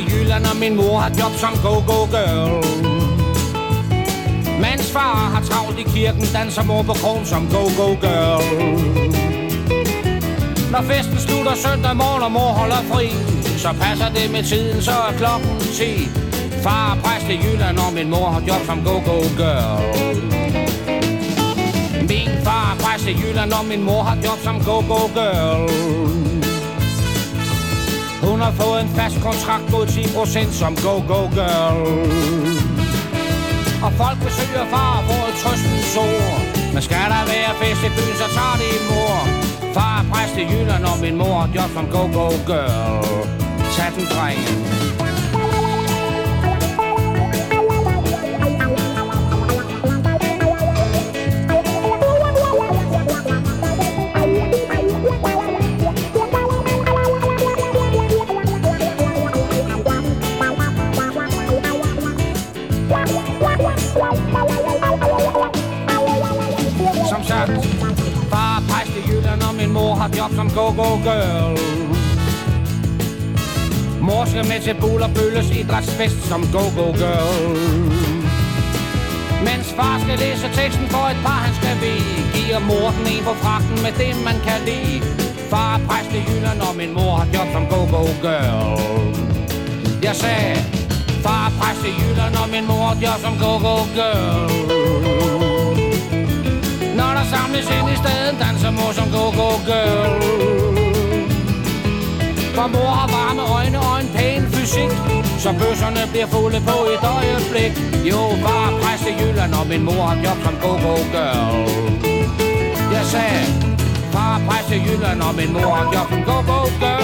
Jularna min mor har job som go-go-girl. Mens far har travlt i kirken, danser mor på krogen som go-go-girl. Når festen slutter søndag morgen, og mor holder fri, så passer det med tiden, så er klokken 10. Far er præst i Jylland, og min mor har job som go-go-girl. Min far er præst i Jylland, og min mor har job som go-go-girl. Hun har fået en fast kontrakt mod 10% som go-go-girl. Og folk besøger far for et trøstens ord. Men skal der være fest i byen, så tager det en mor. Far er præst i Jylland, og min mor har job som go-go-girl. Tag den, drengen. Far pejs til Jylland, og min mor har job som go-go-girl. Mor skal med til Bull og Bølles idrætsfest som go-go-girl. Mens far skal læse teksten for et par, han skal ved, giver mor den en på fragten med det, man kan lide. Far er præst i Jylland, og min mor har job som go-go-girl. Jeg sagde, far er præst i Jylland, og min mor har job som go-go-girl hvis ind i staden, danser mor som go-go-girl. For mor har varme øjne og en pæn fysik Så bøsserne bliver fulde på et øjeblik. Jo, bare præst i Jylland Og min mor har job som go-go-girl Jeg sagde bare præst i Jylland Og min mor har job som go-go-girl